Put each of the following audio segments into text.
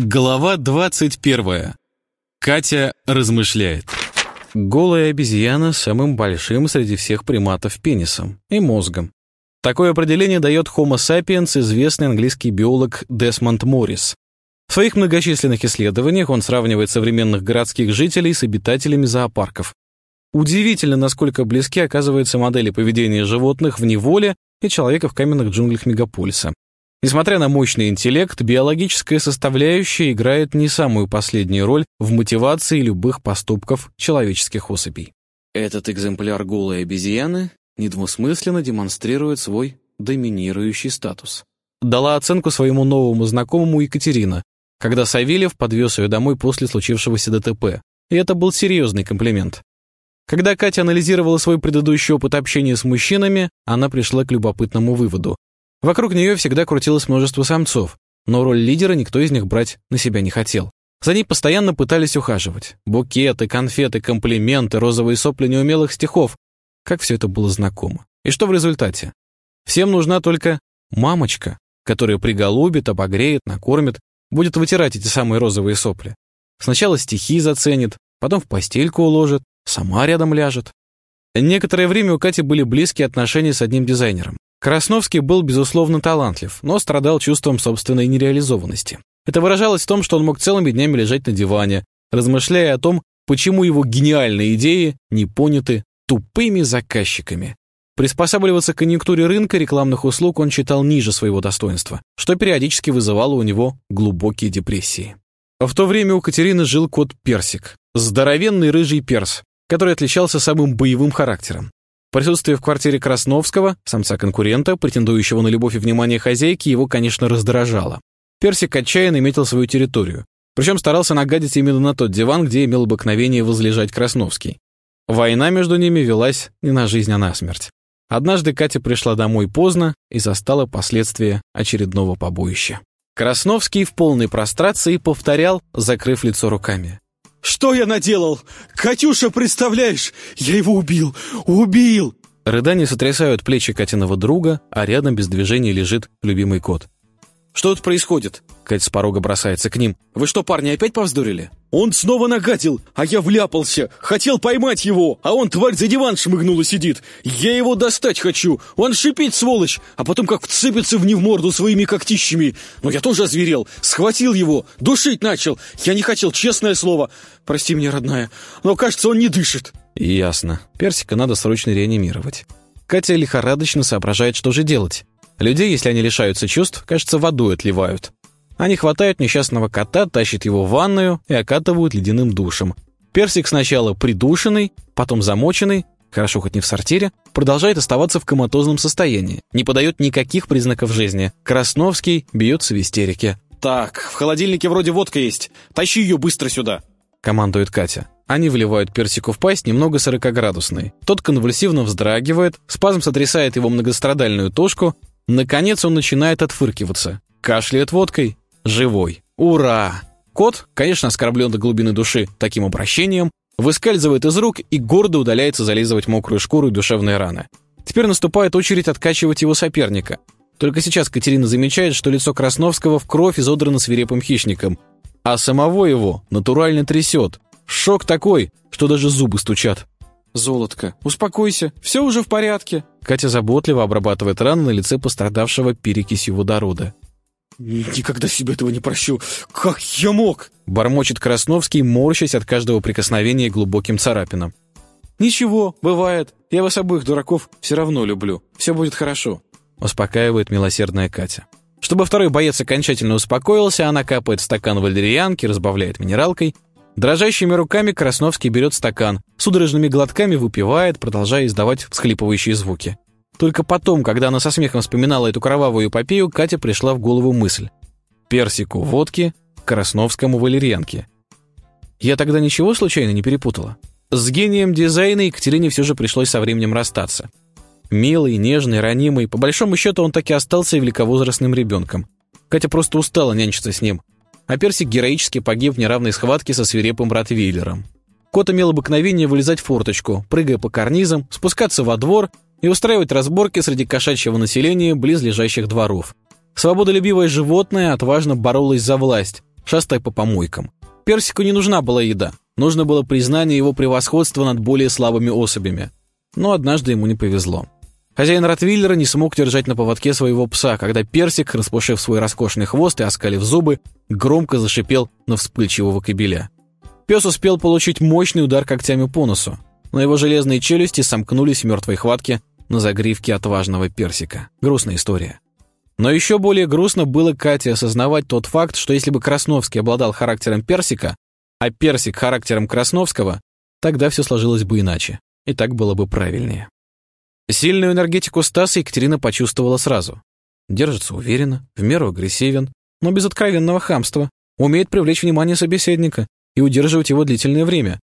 Глава 21. Катя размышляет. Голая обезьяна самым большим среди всех приматов пенисом и мозгом. Такое определение дает Homo sapiens известный английский биолог Десмонд Моррис. В своих многочисленных исследованиях он сравнивает современных городских жителей с обитателями зоопарков. Удивительно, насколько близки оказываются модели поведения животных в неволе и человека в каменных джунглях мегаполиса. Несмотря на мощный интеллект, биологическая составляющая играет не самую последнюю роль в мотивации любых поступков человеческих особей. Этот экземпляр голой обезьяны недвусмысленно демонстрирует свой доминирующий статус. Дала оценку своему новому знакомому Екатерина, когда Савельев подвез ее домой после случившегося ДТП. И это был серьезный комплимент. Когда Катя анализировала свой предыдущий опыт общения с мужчинами, она пришла к любопытному выводу. Вокруг нее всегда крутилось множество самцов, но роль лидера никто из них брать на себя не хотел. За ней постоянно пытались ухаживать. Букеты, конфеты, комплименты, розовые сопли неумелых стихов. Как все это было знакомо. И что в результате? Всем нужна только мамочка, которая приголубит, обогреет, накормит, будет вытирать эти самые розовые сопли. Сначала стихи заценит, потом в постельку уложит, сама рядом ляжет. Некоторое время у Кати были близкие отношения с одним дизайнером. Красновский был, безусловно, талантлив, но страдал чувством собственной нереализованности. Это выражалось в том, что он мог целыми днями лежать на диване, размышляя о том, почему его гениальные идеи не поняты тупыми заказчиками. Приспосабливаться к конъюнктуре рынка рекламных услуг он считал ниже своего достоинства, что периодически вызывало у него глубокие депрессии. В то время у Катерины жил кот Персик, здоровенный рыжий перс, который отличался самым боевым характером. Присутствие в квартире Красновского, самца-конкурента, претендующего на любовь и внимание хозяйки, его, конечно, раздражало. Персик отчаянно метил свою территорию. Причем старался нагадить именно на тот диван, где имел обыкновение возлежать Красновский. Война между ними велась не на жизнь, а на смерть. Однажды Катя пришла домой поздно и застала последствия очередного побоища. Красновский в полной прострации повторял, закрыв лицо руками. Что я наделал? Катюша, представляешь? Я его убил! Убил!» Рыдания сотрясают плечи Катиного друга, а рядом без движения лежит любимый кот. «Что тут происходит?» Кать с порога бросается к ним. «Вы что, парни, опять повздорили?» «Он снова нагадил, а я вляпался. Хотел поймать его, а он, тварь, за диван шмыгнул и сидит. Я его достать хочу. Он шипит, сволочь, а потом как вцепится в в морду своими когтищами. Но я тоже озверел. Схватил его, душить начал. Я не хотел, честное слово. Прости меня, родная, но, кажется, он не дышит». «Ясно. Персика надо срочно реанимировать». Катя лихорадочно соображает, что же делать. Людей, если они лишаются чувств, кажется, водой отливают. Они хватают несчастного кота, тащат его в ванную и окатывают ледяным душем. Персик сначала придушенный, потом замоченный, хорошо хоть не в сортире, продолжает оставаться в коматозном состоянии, не подает никаких признаков жизни. Красновский бьется в истерике. «Так, в холодильнике вроде водка есть. Тащи ее быстро сюда!» — командует Катя. Они вливают персику в пасть немного 40-градусной. Тот конвульсивно вздрагивает, спазм сотрясает его многострадальную тушку, Наконец он начинает отфыркиваться. Кашляет водкой. Живой. Ура! Кот, конечно, оскорблен до глубины души таким обращением, выскальзывает из рук и гордо удаляется зализывать мокрую шкуру и душевные раны. Теперь наступает очередь откачивать его соперника. Только сейчас Катерина замечает, что лицо Красновского в кровь изодрано свирепым хищником, а самого его натурально трясет. Шок такой, что даже зубы стучат. «Золотко, успокойся, все уже в порядке». Катя заботливо обрабатывает рану на лице пострадавшего перекисью водорода. «Никогда себе этого не прощу! Как я мог?» Бормочет Красновский, морщась от каждого прикосновения глубоким царапинам. «Ничего, бывает. Я вас обоих, дураков, все равно люблю. Все будет хорошо», — успокаивает милосердная Катя. Чтобы второй боец окончательно успокоился, она капает стакан валерьянки, разбавляет минералкой Дрожащими руками Красновский берет стакан, судорожными глотками выпивает, продолжая издавать всхлипывающие звуки. Только потом, когда она со смехом вспоминала эту кровавую эпопею, Катя пришла в голову мысль. Персику водки, Красновскому валерьянке. Я тогда ничего случайно не перепутала? С гением дизайна Екатерине все же пришлось со временем расстаться. Милый, нежный, ранимый, по большому счету он так и остался великовозрастным ребенком. Катя просто устала нянчиться с ним – а Персик героически погиб в неравной схватке со свирепым Ротвейлером. Кот имел обыкновение вылезать в форточку, прыгая по карнизам, спускаться во двор и устраивать разборки среди кошачьего населения близлежащих дворов. Свободолюбивое животное отважно боролось за власть, шастая по помойкам. Персику не нужна была еда. Нужно было признание его превосходства над более слабыми особями. Но однажды ему не повезло. Хозяин Ротвиллера не смог держать на поводке своего пса, когда Персик, распушив свой роскошный хвост и оскалив зубы, громко зашипел на вспыльчивого кобеля. Пес успел получить мощный удар когтями по носу, но его железные челюсти сомкнулись в мертвой хватке на загривке отважного Персика. Грустная история. Но еще более грустно было Кате осознавать тот факт, что если бы Красновский обладал характером Персика, а Персик характером Красновского, тогда все сложилось бы иначе, и так было бы правильнее. Сильную энергетику Стаса Екатерина почувствовала сразу. Держится уверенно, в меру агрессивен, но без откровенного хамства, умеет привлечь внимание собеседника и удерживать его длительное время.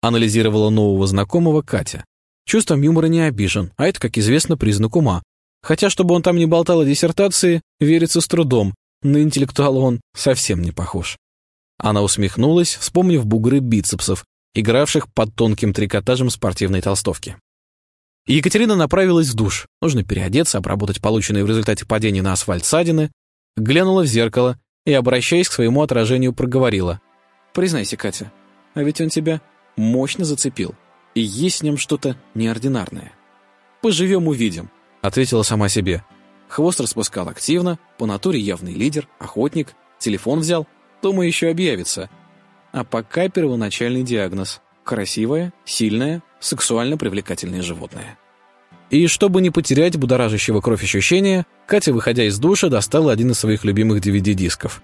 Анализировала нового знакомого Катя. Чувством юмора не обижен, а это, как известно, признак ума. Хотя, чтобы он там не болтал о диссертации, верится с трудом, на интеллектуала он совсем не похож. Она усмехнулась, вспомнив бугры бицепсов, игравших под тонким трикотажем спортивной толстовки. Екатерина направилась в душ. Нужно переодеться, обработать полученные в результате падения на асфальт ссадины. Глянула в зеркало и, обращаясь к своему отражению, проговорила. «Признайся, Катя, а ведь он тебя мощно зацепил. И есть с ним что-то неординарное. Поживем — увидим», — ответила сама себе. Хвост распускал активно, по натуре явный лидер, охотник, телефон взял, думаю, еще объявится. А пока первоначальный диагноз. Красивая, сильная, сексуально привлекательное животное. И чтобы не потерять будоражащего кровь ощущения, Катя, выходя из душа, достала один из своих любимых DVD-дисков.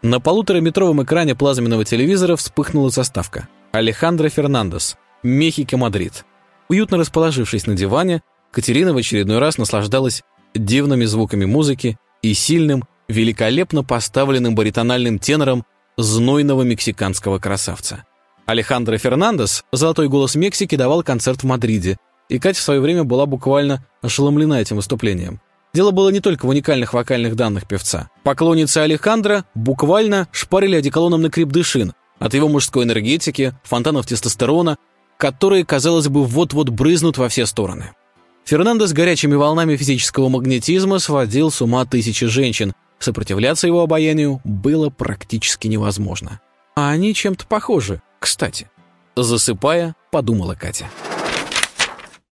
На полутораметровом экране плазменного телевизора вспыхнула заставка. Алехандро Фернандес. Мехико, Мадрид. Уютно расположившись на диване, Катерина в очередной раз наслаждалась дивными звуками музыки и сильным, великолепно поставленным баритональным тенором знойного мексиканского красавца. Алехандро Фернандес, золотой голос Мексики, давал концерт в Мадриде, и Катя в свое время была буквально ошеломлена этим выступлением. Дело было не только в уникальных вокальных данных певца. Поклонницы Алехандро буквально шпарили одеколоном на крепдышин от его мужской энергетики, фонтанов тестостерона, которые, казалось бы, вот-вот брызнут во все стороны. Фернандо с горячими волнами физического магнетизма сводил с ума тысячи женщин. Сопротивляться его обаянию было практически невозможно. А они чем-то похожи, кстати. Засыпая, подумала Катя.